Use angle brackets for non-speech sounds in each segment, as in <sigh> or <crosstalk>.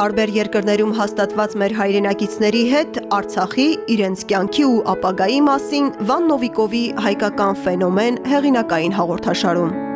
Տարբեր երկրներում հաստատված մեր հայրենակիցների հետ Արցախի, իրենց կյանքի ու ապագայի մասին Վան Նովիկովի «Հայկական ֆենոմեն» հեղինակային հաղորդաշարում։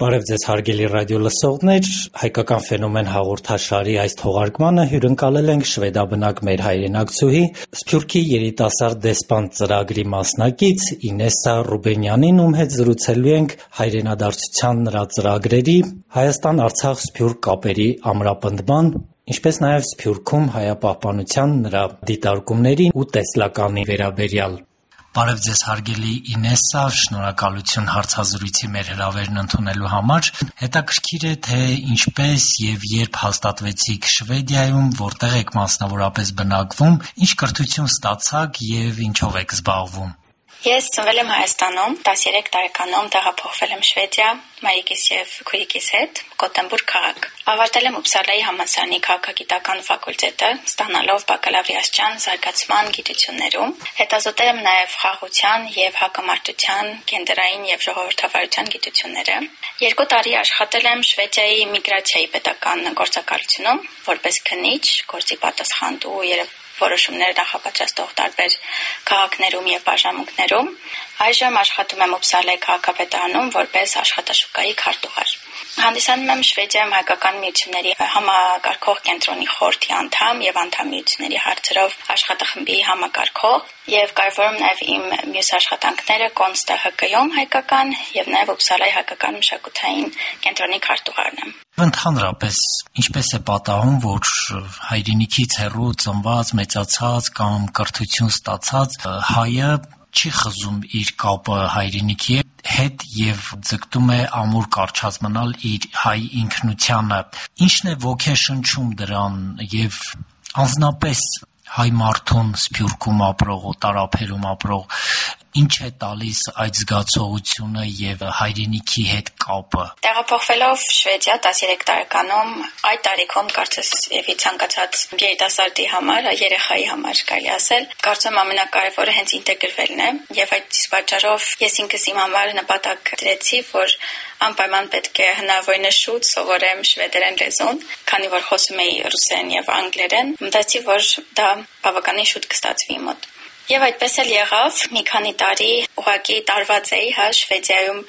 Բարև Ձեզ հարգելի ռադիո լսողներ, «Հայկական ֆենոմեն» հաղորդաշարի այս թողարկմանը հյուրընկալել ենք շվեդաբնակ մեր հայրենակցուհի, Սփյուռքի երիտասարդ դեսպան ծրագրի մասնակից Ինեսսա Ռուբենյանին, ում հետ զրուցելու ենք հայրենադարձության նրա ծրագրերի, Հայաստան-Արցախ-Սփյուռք կապերի ամրապնդման, ինչպես նաև Սփյուռքում հայապահպանության նրա դիտարկումների ու տեսլականի վերաբերյալ: Բարև Ձեզ հարգելի Ինեսսա, շնորհակալություն հարցազրույցի մեր հրավերն ընդունելու համար: Հետաքրքիր է, թե ինչպես և երբ հաստատվեցիք Շվեդիայում, որտեղ եք մասնավորապես բնակվում, ինչ կրթություն ստացաք և ինչով եք զբաղվում: Ես ծնվել եմ Հայաստանում: 13 տարեկանում տեղափոխվել եմ Շվեդիա մայրիկիս և քույրիկիս հետ՝ Գոթենբուրգ քաղաք: Ավարտել եմ Ուփսալայի համալսարանի քաղաքագիտական ֆակուլտետը՝ ստանալով բակալավրի աստիճան զարգացման գիտություններում: Հետազոտել եմ նաև խաղաղության և հակամարտության, գենդերային և ժողովրդավարության գիտությունները: Երկու տարի աշխատել եմ Շվեդիայի միգրացիայի պետական գործակալությունում որպես քննիչ, գործի պատասխանատու և որոշումներ նախապատրաստող տարբեր քաղաքներում և բաժանմունքներում: Այժմ աշխատում եմ Ուփսալայի քաղաքապետարանում որպես աշխատաշուկայի քարտուղար: Հանդիսանում եմ Շվեդիայում Հայկական միությունների համակարգող կենտրոնի խորհրդի անդամ և անդամությունների հարցերով աշխատախմբի համակարգող և կարևորում եմ իմ մյուս աշխատանքները Կոնստը ՀԿ-ում և նաև Ուփսալայի հայկական մշակութային կենտրոնի քարտուղարն եմ: Ընդհանրապես, ինչպե՞ս է պատահում, որ հայրենիքից հեռու ծնված, մեծացած կամ կրթություն ստացած հայը չի խզում իր կապը հայրենիքի հետ և ձգտում է ամուր կառչած մնալ իր հայ ինքնությանը: Ի՞նչն է ոգեշնչում դրան և անձնապես հայ մարդուն Սփյուռքում ապրող, Օտարափերում ապրող ի՞նչ է տալիս այդ զգացողությունը և հայրենիքի հետ կապը: Տեղափոխվելով Շվեդիա 13 տարեկանում, այդ տարիքում կարծես ցանկացած երիտասարդի համար, երեխայի համար, կարծում եմ ամենակարևորը հենց ինտեգրվելն է և այդ պատճառով ես ինքս իմ համար նպատակ դրեցի, որ անպայման պետք է հնարավորինս շուտ սովորեմ շվեդերեն լեզուն: Քանի որ խոսում էի ռուսերեն և անգլերեն, մտածեցի, որ դա բավականին շուտ կստացվի մոտ: Եվ այդպես էլ եղավ: Մի քանի տարի ուղղակի տարված էի Շվեդիայում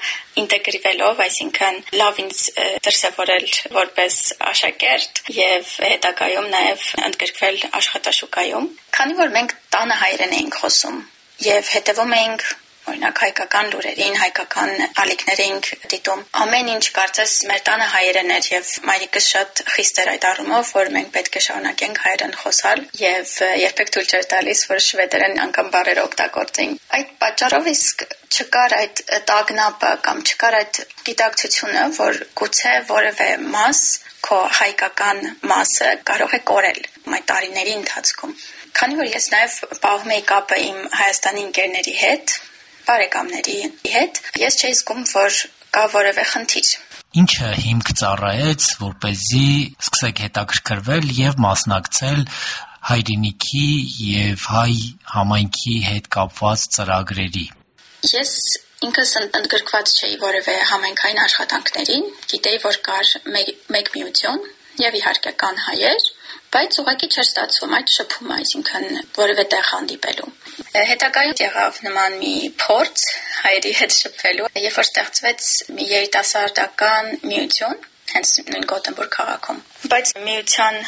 ինտեգրվելով, այսինքն լավ ինձ դրսևորել որպես աշակերտ և հետագայում նաև ընդգրկվել աշխատաշուկայում: Քանի որ մենք տանը հայերեն էինք խոսում և հետևում էինք հայկական լուրերին, հայկական ալիքներ էինք դիտում, ամեն ինչ կարծես մեր տանը հայերեն էր և մայրիկս շատ խիստ էր այդ առումով, որ մենք պետք է շարունակենք հայերեն խոսալ և երբեք թույլ չէր տալիս, որ շվեդերեն բառեր օգտագործեինք: Այդ պատճառով իսկ չկար այդ տագնապը կամ չկար այդ գիտակցությունը, որ գուցե որևէ մաս, քո հայկական մասը կարող է կորել այդ տարիների ընթացքում: Քանի որ ես նաև պահում էի կապը իմ Հայաստանի ընկերների հետ, բարեկամների հետ, ես չէի զգում, որ կա որևէ խնդիր: Ի՞նչը հիմք ծառայեց, որպեսզի սկսեք հետաքրքրվել և մասնակցել հայրենիքի և հայ համայնքի հետ կապված ծրագրերի: Ես ինքս ընդգրկված չէի որևէ համայնքային աշխատանքների: Գիտեի, որ կար մեկ միություն և իհարկե կան հայեր, բայց ուղղակի չէր ստացվում այդ շփումը որևէ տեղ հանդիպելու: Հետագայում եղավ նման մի փորձ հայերի հետ շփվելու, երբ որ ստեղծվեց մի երիտասարդական միություն հենց նույն Գոթենբուրգ քաղաքում: Բայց միության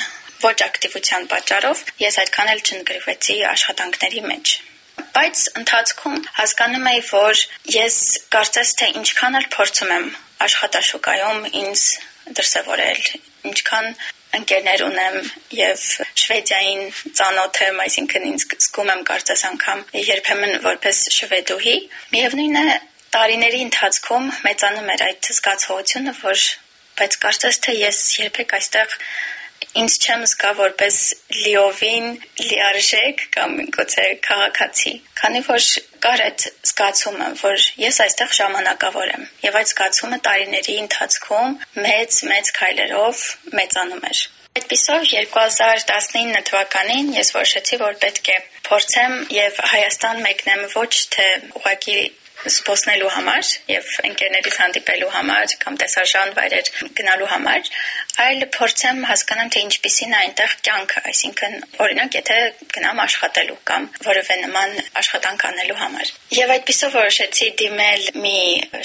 ոչ ակտիվության պատճառով ես այդքան էլ չընդգրկվեցի աշխատանքների մեջ: Բայց ընթացքում հասկանում էի, որ ես կարծես թե ինչքան էլ փորձում եմ աշխատաշուկայում ինձ դրսևորել, ինչքան ընկերներ ունեմ և Շվեդիային ծանոթ եմ, այսինքն ինձ զգում եմ կարծես անգամ երբեմն որպես շվեդուհի, միևնույն է տարիների ընթացքում մեծանում էր այդ զգացողությունը, որ բայց կարծես թե ես երբեք այստեղ ինձ չեմ զգա որպես լիովին լիարժեք կամ գուցե քաղաքացի: Քանի որ կար այդ զգացումը, որ ես այստեղ ժամանակավոր եմ և այդ զգացումը տարիների ընթացքում մեծ-մեծ քայլերով մեծանում էր: Այդպիսով 2019 թվականին ես որոշեցի, որ պետք է փորձեմ և Հայաստան մեկնեմ ոչ թե ուղղակի զբոսնելու համար եւ ընկերներից հանդիպելու համար կամ տեսարժան վայրեր գնալու համար, այլ փորձեմ հասկանամ թե ինչպիսին այնտեղ կյանքը, այսինքն օրինակ եթե գնամ աշխատելու կամ որևէ նման աշխատանք անելու համար։ Եվ այդպեսով որոշեցի դիմել մի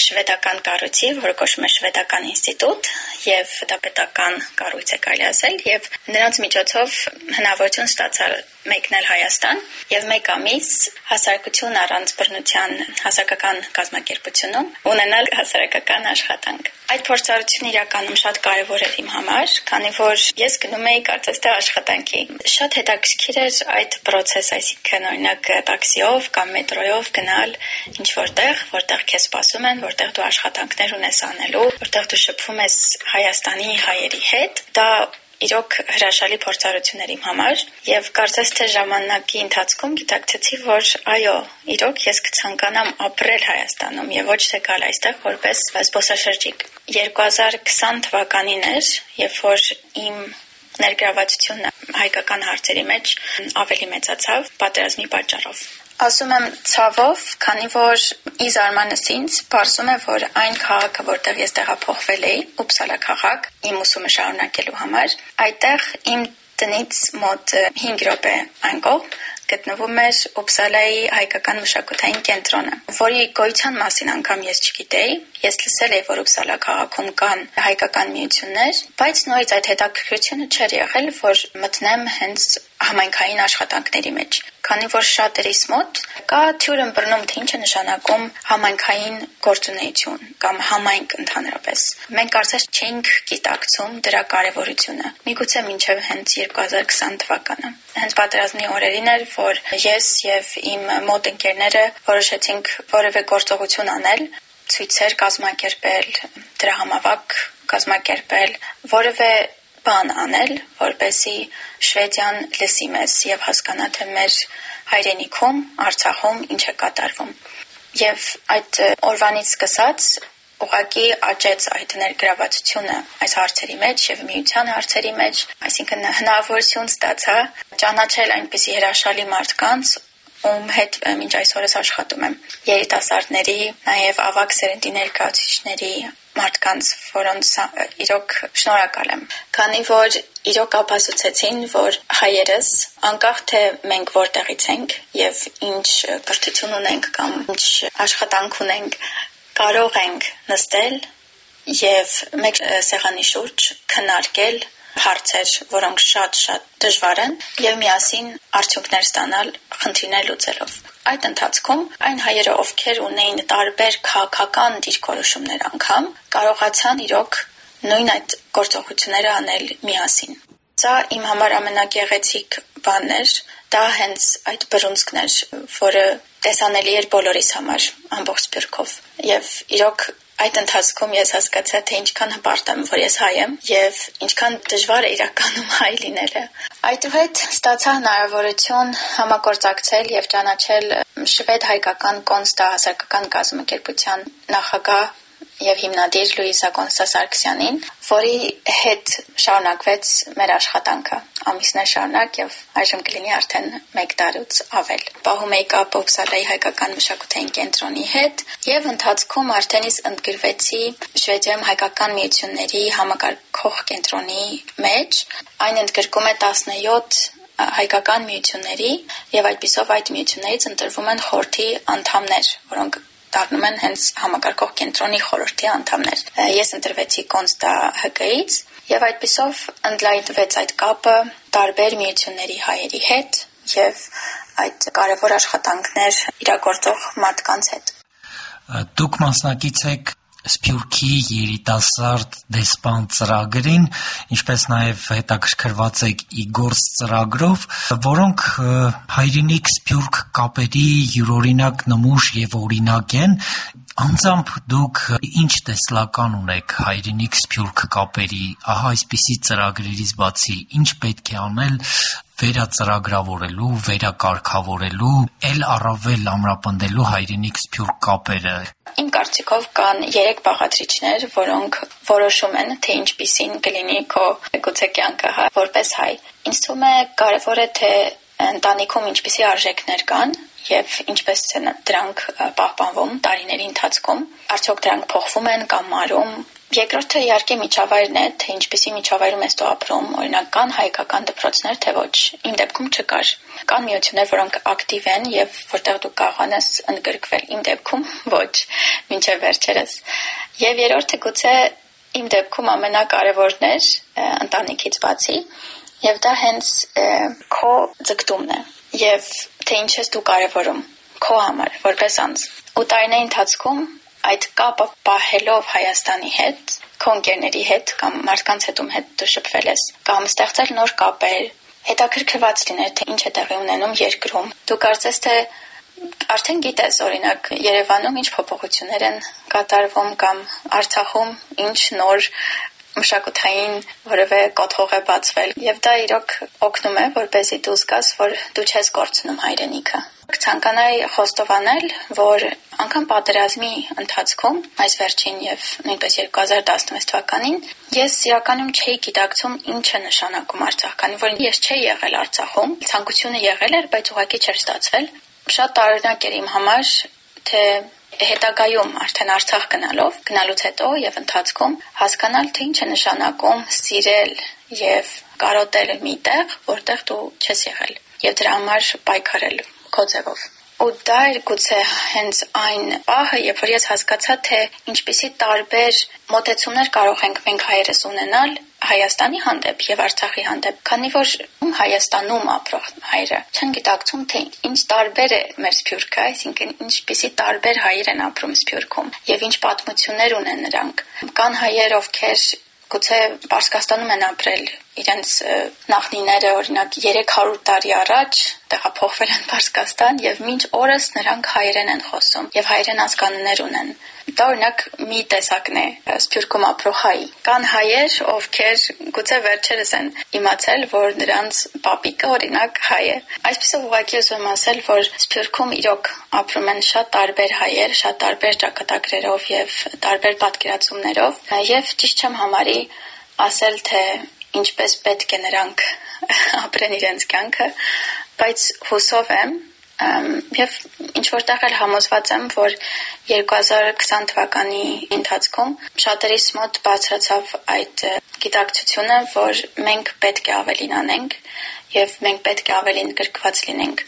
շվեդական կառույցի, որը կոչվում է Շվեդական ինստիտուտ, եւ դա պետական կառույց է կարելի ասել, եւ նրանց միջոցով հնարավորություն ստացա մեկնել Հայաստան եւ մեկ ամիս հասարակություն առանց բռնության հասարակական կազմակերպությունում ունենալ հասարակական աշխատանք։ Այդ փորձառությունը իրականում շատ կարևոր էր իմ համար, քանի որ ես գնում էի կարծես թե աշխատանքի։ Շատ հետաքրքիր էր այդ process, այսինքն օրինակ տաքսիով կամ մետրոյով գնալ ինչ որտեղ, որտեղ քեզ սպասում են, որտեղ դու աշխատանքներ ունես անելու, որտեղ դու շփվում ես Հայաստանի հայերի հետ։ Դա իրոք հրաշալի փորձառություն էր իմ համար եւ կարծես թե ժամանակի ընթացքում գիտակցեցի, որ այո, իրոք ես կցանկանամ ապրել Հայաստանում եւ ոչ թե գալ այստեղ որպես զբոսաշրջիկ։ 2020 թվականին էր, երբ որ իմ ներգրավվածությունը հայկական հարցերի մեջ ավելի մեծացավ պատերազմի պատճառով։ Ասում եմ ցավով, քանի որ ի զարմանս ինձ, բարձում է, որ այն քաղաքը, որտեղ ես տեղափոխվել էի, Ուպսալա քաղաք, իմ ուսումը շարունակելու համար, այդտեղ իմ տնից մոտ 5 րոպե այն կողմ գտնվում էր Ուպսալայի հայկական մշակութային կենտրոնը, որի գոյության մասին անգամ ես չգիտեի։ Ես լսել էի, որ Ուպսալա քաղաքում կան հայկական միություններ, բայց նորից այդ հետաքրքրությունը չէր եղել, որ մտնեմ հենց համայնքային աշխատանքների մեջ քանի որ շատերիս մոտ կա թյուրն բռնում թե ինչ է նշանակում համայնքային գործունեություն կամ համայնք ընդհանրապես։ Մենք կարծես չէինք գիտակցում դրա կարևորությունը։ Միգուցե մինչև հենց 2020 թվականը։ Հենց պատերազմի օրերին էր, որ ես եւ իմ մոտ ընկերները որոշեցինք որևէ գործողություն անել, ցույցեր կազմակերպել, դրա համավակ կազմակերպել, որևէ բան անել, որպեսի Շվեդիան լսի մեզ եւ հասկանա թե մեր հայրենիքում, Արցախում ինչ է կատարվում։ Եվ այդ օրվանից սկսած ուղղակի աճեց այդ ներգրավվածությունը այս հարցերի մեջ եւ միության հարցերի մեջ, այսինքն հնարավորություն ստացա ճանաչել այնպիսի հրաշալի մարդկանց, ում հետ մինչ այսօրս աշխատում եմ. Երիտասարդների, նաև ավակ սերնդի ներկայացուցիչների մարդկանց, որոնց իրոք շնորհակալ եմ, քանի որ իրոք ապացուցեցին, որ հայերս անկախ թե մենք որտեղից ենք եւ ինչ կրթություն ունենք կամ ինչ աշխատանք ունենք, կարող ենք նստել եւ մեկ սեղանի շուրջ քննարկել հարցեր, որոնք շատ-շատ դժվար են եւ միասին արդյունքներ ստանալ խնդիրներ լուծելով։ Այդ ընթացքում այն հայերը, ովքեր ունեին տարբեր քաղաքական դիրքորոշումներ անգամ, կարողացան իրոք նույն այդ գործողությունները անել միասին։ Սա իմ համար ամենագեղեցիկ բանն էր, դա հենց այդ բռունցքն էր, որը տեսանելի էր բոլորիս համար ամբողջ սպիրկով։ Եվ իրոք Այդ ընթացքում ես հասկացա, թե ինչքան հպարտ եմ, որ ես հայ եմ եւ ինչքան դժվար է իրականում հայ լինելը։ Այդուհետ ստացա հնարավորություն համագործակցել եւ ճանաչել շվեդ հայկական կոնստա հասարակական կազմակերպության նախագահ եւ հիմնադիր Լուիսա Կոնստա Սարգսյանին, որի հետ շարունակվեց մեր աշխատանքը ամիսներ շարունակ եւ այժմ կլինի արդեն 1 տարուց ավել։ Պահում էի կապ Օպսալայի հայկական մշակութային կենտրոնի հետ եւ ընթացքում արդեն իսկ ընդգրվեցի Շվեդիայում հայկական միությունների համակարգող կենտրոնի մեջ։ Այն ընդգրկում է 17 հայկական միությունների եւ այդպիսով այդ միություններից ընտրվում են խորհրդի անդամներ, որոնք դառնում են հենց համակարգող կենտրոնի խորհրդի անդամներ։ Ես ընտրվեցի Կոնստա ՀԿ-ից եւ այդպիսով ընդլայնվեց այդ կապը տարբեր միությունների հայերի հետ եւ այդ կարևոր աշխատանքներ իրագործող մարդկանց հետ։ Դուք մասնակից եք Սփյուռքի երիտասարդ դեսպան ծրագրին, ինչպես նաև հետաքրքրված եք Իգորս ծրագրով, որոնք հայրենիք Սփյուռք կապերի յուրօրինակ նմուշ եւ օրինակ են, Անձամբ դուք ինչ տեսլական ունեք հայրենիք Սփյուռք կապերի, ահա այսպիսի ծրագրերից բացի, ինչ պետք է անել վերածրագրավորելու, վերակարգավորելու, ել առավել ամրապնդելու հայրենիք Սփյուռք կապերը։ Իմ կարծիքով կան 3 բաղադրիչներ, որոնք որոշում են, թե ինչպիսին կլինի քո գուցե կյանքը, հա, որպես հայ։ Ինձ թվում է կարևոր է թե ընտանիքում ինչպիսի արժեքներ կան եւ ինչպես են դրանք պահպանվում տարիների ընթացքում արդյոք դրանք փոխվում են կամ մարում Երկրորդը իհարկե միջավայրն է, թե ինչպեսի միջավայրում ես դու ապրում, օրինակ կան հայկական դպրոցներ, թե ոչ։ Իմ դեպքում չկար։ Կան միություններ, որոնք ակտիվ են եւ որտեղ դու կարողանաս ընդգրկվել։ Իմ դեպքում <laughs> ոչ, մինչև վերջերս։ Եվ երրորդը գուցե իմ դեպքում ամենակարևորն էր ընտանիքից բացի, եւ դա հենց քո ձգտումն է։ Եվ թե ինչ ես դու կարևորում քո համար, որպես անձ։ Ու տարիների ընթացքում այդ կապը պահելով Հայաստանի հետ, քո ընկերների հետ կամ մարդկանց հետ ում հետ դու շփվել ես, կամ ստեղծել նոր կապեր, հետաքրքրված լինել, թե ինչ է տեղի ունենում երկրում։ Դու կարծես թե արդեն գիտես, օրինակ Երևանում ինչ փոփոխություններ են կատարվում կամ Արցախում ինչ նոր մշակութային որևէ կոթող է բացվել եւ դա իրոք օգնում է որպեսզի դու զգաս որ դու չես կորցնում հայրենիքը Կցանկանայի խոստովանել, որ անգամ պատերազմի ընթացքում, այս վերջին եւ նույնպես 2016 թվականին, ես իրականում չէի գիտակցում ինչ է նշանակում Արցախ, քանի որ ես չէի եղել Արցախում, ցանկությունը եղել էր, բայց ուղղակի չէր ստացվել։ Շատ տարօրինակ էր իմ համար, թե հետագայում արդեն Արցախ գնալով, գնալուց հետո եւ ընթացքում հասկանալ թե ինչ է նշանակում սիրել եւ կարոտել մի տեղ, որտեղ դու չես եղել եւ դրա համար պայքարել քո ձևով։ Ու դա էր գուցե հենց այն պահը, երբ որ ես հասկացա, թե ինչպիսի տարբեր մոտեցումներ կարող ենք մենք հայերս ունենալ Հայաստանի հանդեպ եւ Արցախի հանդեպ, քանի որ Հայաստանում ապրող հայրը չեն գիտակցում, թե ինչ տարբեր է մեր Սփյուռքը, այսինքն ինչպիսի տարբեր հայեր են ապրում Սփյուռքում եւ ինչ պատմություններ ունեն նրանք։ Կան հայեր, ովքեր գուցե Պարսկաստանում են ապրել իրենց նախնիները օրինակ 300 տարի առաջ տեղափոխվել են Պարսկաստան եւ մինչ օրս նրանք հայերեն են խոսում եւ հայերեն ազգանուններ ունեն Դա օրինակ մի տեսակն է Սփյուռքում ապրող հայի։ Կան հայեր, ովքեր գուցե վերջերս են իմացել, որ նրանց պապիկը օրինակ հայ է։ Այսպեսով ուղղակի ուզում ասել, որ Սփյուռքում իրոք ապրում են շատ տարբեր հայեր, շատ տարբեր ճակատագրերով եւ տարբեր պատկերացումներով, եւ ճիշտ չեմ համարի ասել, թե ինչպես պետք է նրանք <laughs> ապրեն իրենց կյանքը, բայց հուսով եմ, Եվ ինչ որտեղ էլ համոզված եմ, որ 2020 թվականի ընթացքում շատերիս մոտ բացրացավ այդ գիտակցությունը, որ մենք պետք է ավելին անենք եւ մենք պետք է ավելին գրկված լինենք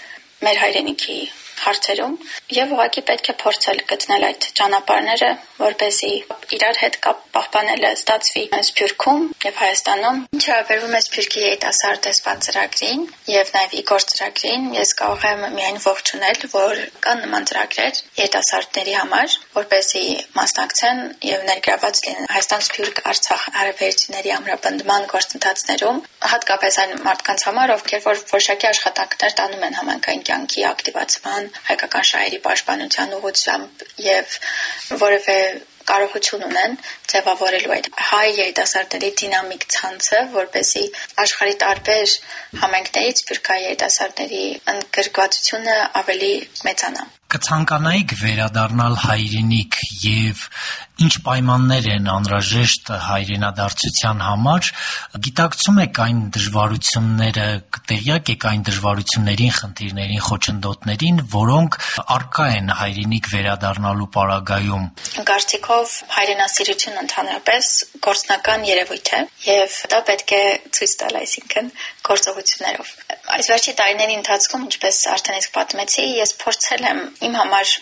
մեր հայրենիքի հարցերում եւ ուղղակի պետք է փորձել գտնել այդ ճանապարհները, որպեսզի իրար հետ կապ պահպանելը ստացվի Սփյուռքում եւ Հայաստանում։ Ինչը վերաբերում է Սփյուռքի երիտասարդ դեսպան ծրագրին եւ նաեւ Իգոր ծրագրին, ես կարող եմ միայն ողջունել, որ կան նման ծրագրեր երիտասարդների համար, որպեսզի մասնակցեն եւ ներգրաված լինեն Հայաստան Սփյուռք Արցախ հարաբերությունների ամրապնդման գործընթացներում, հատկապես այն մարդկանց համար, ովքեր որ որոշակի աշխատանքներ տանում են համանքային կյանքի ակտիվացման հայկական շահերի պաշտպանության ուղղությամբ եւ որևէ կարողություն ունեն ձևավորելու այդ հայ երիտասարդների դինամիկ ցանցը, որպեսզի աշխարհի տարբեր համայնքներից սփյուռքահայ երիտասարդների ընդգրկվածությունը ավելի մեծանա կցանկանայիք վերադառնալ հայրենիք եւ ինչ պայմաններ են անհրաժեշտ հայրենադարձության համար գիտակցում եք այն դժվարությունները տեղյակ եք այն դժվարություններին խնդիրներին խոչընդոտներին որոնք արկա են հայրենիք վերադառնալու պարագայում կարծիքով հայրենասիրություն ընդհանրապես գործնական երևույթ է եւ դա պետք է ցույց տալ այսինքն գործողություններով այս վերջի տարիների ընթացքում ինչպես արդեն իսկ պատմեցի ես փորձել եմ իմ համար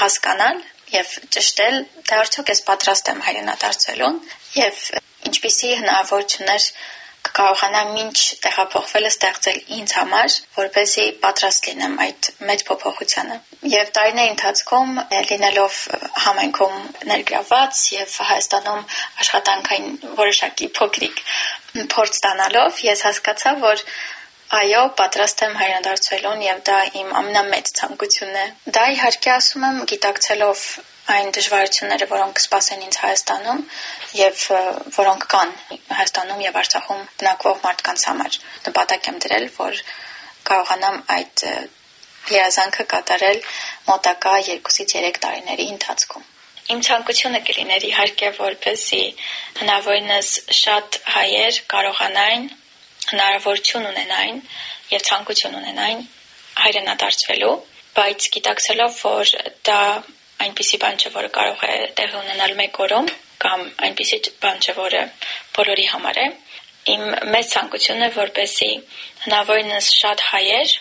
հասկանալ եւ ճշտել, թե արդյոք ես պատրաստ եմ հայրենադարձելուն եւ ինչպիսի հնարավորություններ կկարողանամ ինչ տեղափոխվելը ստեղծել ինձ համար, որպեսզի պատրաստ լինեմ այդ մեծ փոփոխությանը։ Եվ տարիների ընթացքում լինելով համայնքում ներգրաված եւ Հայաստանում աշխատանքային որոշակի փոքրիկ փորձ ստանալով ես հասկացա, որ Այո, պատրաստ եմ հայրենադարձվելուն եւ դա իմ ամենամեծ ցանկությունն է։ Դա իհարկե ասում եմ գիտակցելով այն դժվարությունները, որոնք սպասեն ինձ Հայաստանում եւ որոնք կան Հայաստանում եւ Արցախում բնակվող մարդկանց համար։ Նպատակ եմ դրել, որ կարողանամ այդ երազանքը կատարել մոտակա 2-ից 3 տարիների ընթացքում։ Իմ ցանկությունը կլիներ իհարկե, որպեսզի հնարավորինս շատ հայեր կարողանային հնարավորություն ունենային եւ ցանկություն ունենային հայրենադարձվելու բայց գիտակցելով, որ դա այնպիսի բան չէ, որը կարող է տեղի ունենալ մեկ օրում, կամ այնպիսի բան չէ, որը բոլորի համար է, իմ մեծ ցանկությունն է, որպեսի հնարավորինս շատ հայեր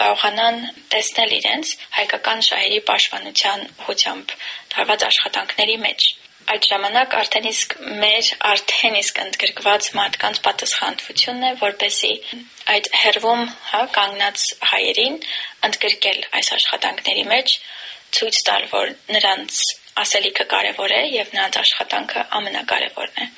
կարողանան տեսնել իրենց հայկական շահերի պաշտպանության ուղղությամբ տարված աշխատանքների մեջ այդ ժամանակ արդեն իսկ մեր արդեն իսկ ընդգրկված մարդկանց պատասխանատվությունն է, որպեսի այդ հերվում հա կանգնած հայերին ընդգրկել այս աշխատանքների մեջ, ցույց տալ, որ նրանց ասելիքը կարևոր է եւ նրանց աշխատանքը ամենակարևորն է։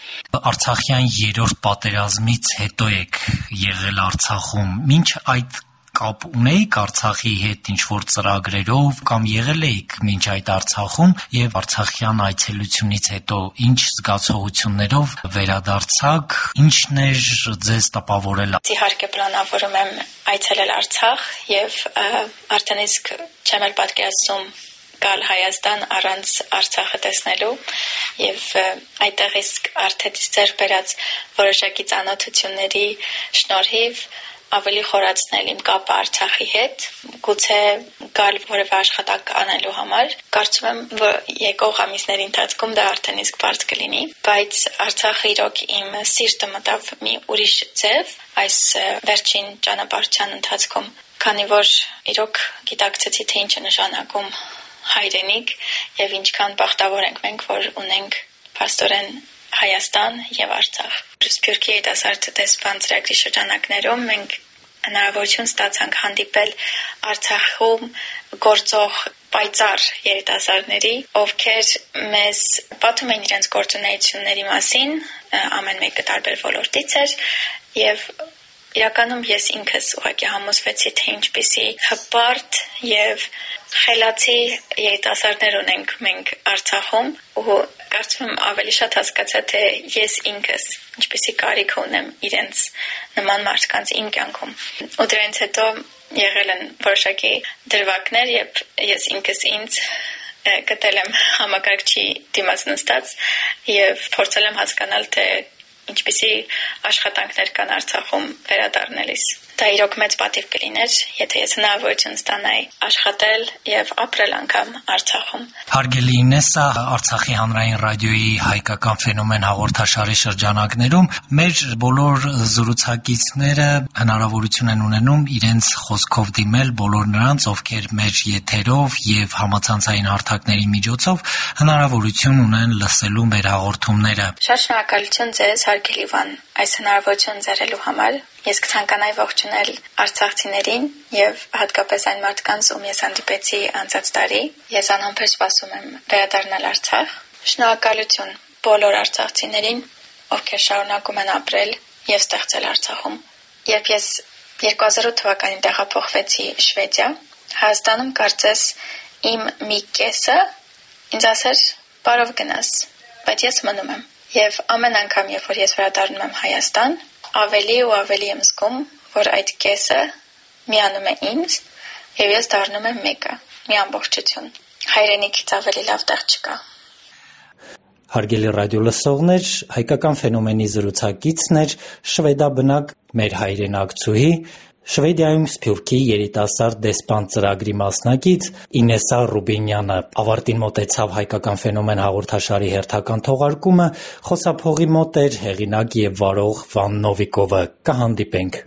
Արցախյան երրորդ պատերազմից հետո եք եղել Արցախում։ Մինչ այդ կապ ունեիք Արցախի հետ ինչ որ ծրագրերով կամ եղել էիք մինչ այդ Արցախում եւ Արցախյան այցելությունից հետո ինչ զգացողություններով վերադարձաք, ինչն էր ձեզ տպավորել։ Իհարկե պլանավորում եմ այցելել Արցախ եւ արդեն իսկ չեմ էլ պատկերացնում գալ Հայաստան առանց Արցախը տեսնելու եւ այդտեղ իսկ արդեն ձեր բերած որոշակի ծանոթությունների շնորհիվ ավելի խորացնել իմ կապը Արցախի հետ, գուցե գալ որևէ աշխատանք անելու համար։ Կարծում եմ, որ եկող ամիսների ընթացքում դա արդեն իսկ բարձ կլինի, բայց Արցախը իրոք իմ սիրտը մտավ մի ուրիշ ձև այս վերջին ճանապարհության ընթացքում, քանի որ իրոք գիտակցեցի թե ինչ է նշանակում հայրենիք եւ ինչքան բախտավոր ենք մենք, որ ունենք փաստորեն Հայաստան եւ Արցախ։ Սփյուռքի երիտասարդ դեսպան ծրագրի շրջանակներում մենք հնարավորություն ստացանք հանդիպել Արցախում գործող պայծառ երիտասարդների, ովքեր մեզ պատում են իրենց գործունեությունների մասին, ամեն մեկը տարբեր ոլորտից էր եւ իրականում ես ինքս ուղղակի համոզվեցի թե ինչպիսի հպարտ եւ խելացի երիտասարդներ ունենք մենք Արցախում ու կարծում եմ ավելի շատ հասկացա թե ես ինքս ինչպեսի կարիք ունեմ իրենց նման մարդկանց իմ կյանքում ու դրանից հետո եղել են որոշակի դրվագներ եւ ես ինքս ինձ գտել եմ համակարգչի դիմաց նստած եւ փորձել եմ հասկանալ թե ինչպիսի աշխատանքներ կան Արցախում վերադառնելիս դա իրոք մեծ պատիվ կլիներ, եթե ես հնարավորություն ստանայի աշխատել եւ ապրել անգամ Արցախում։ Հարգելի Ինեսսա, Արցախի հանրային ռադիոյի հայկական ֆենոմեն հաղորդաշարի շրջանակներում մեր բոլոր զրուցակիցները հնարավորություն են ունենում իրենց խոսքով դիմել բոլոր նրանց, ովքեր մեր եթերով եւ համացանցային հարթակների միջոցով հնարավորություն ունեն լսելու մեր հաղորդումները։ Շատ շնորհակալություն ձեզ, հարգելի Վան, այս հնարավորությունը ձեռելու համար։ Ես կցանկանայի ողջունել արցախցիներին եւ հատկապես այն մարդկանց, ում ես հանդիպեցի անցած տարի։ Ես անհամբեր սպասում եմ վերադառնալ Արցախ։ Շնորհակալություն բոլոր արցախցիներին, ովքեր շարունակում են ապրել եւ ստեղծել Արցախում։ Երբ ես 2008 թվականին տեղափոխվեցի Շվեդիա, Հայաստանում կարծես իմ մի կեսը ինձ ասեր՝ «Բարով գնաս», բայց ես մնում եմ։ Եվ ամեն անգամ, երբ որ ես վերադառնում եմ Հայաստան, ավելի ու ավելի եմ զգում, որ այդ կեսը միանում է ինձ եւ ես դառնում եմ մեկը, մի ամբողջություն։ Հայրենիքից ավելի լավ տեղ չկա։ Հարգելի ռադիո լսողներ, հայկական ֆենոմենի զրուցակիցն էր շվեդաբնակ մեր հայրենակցուհի Շվեդիայում Սփյուռքի երիտասարդ դեսպան ծրագրի մասնակից Ինեսա Ռուբինյանը ավարտին մոտեցավ հայկական ֆենոմեն հաղորդաշարի հերթական թողարկումը խոսափողի մոտ էր հեղինակ եւ վարող Վան Նովիկովը կհանդիպենք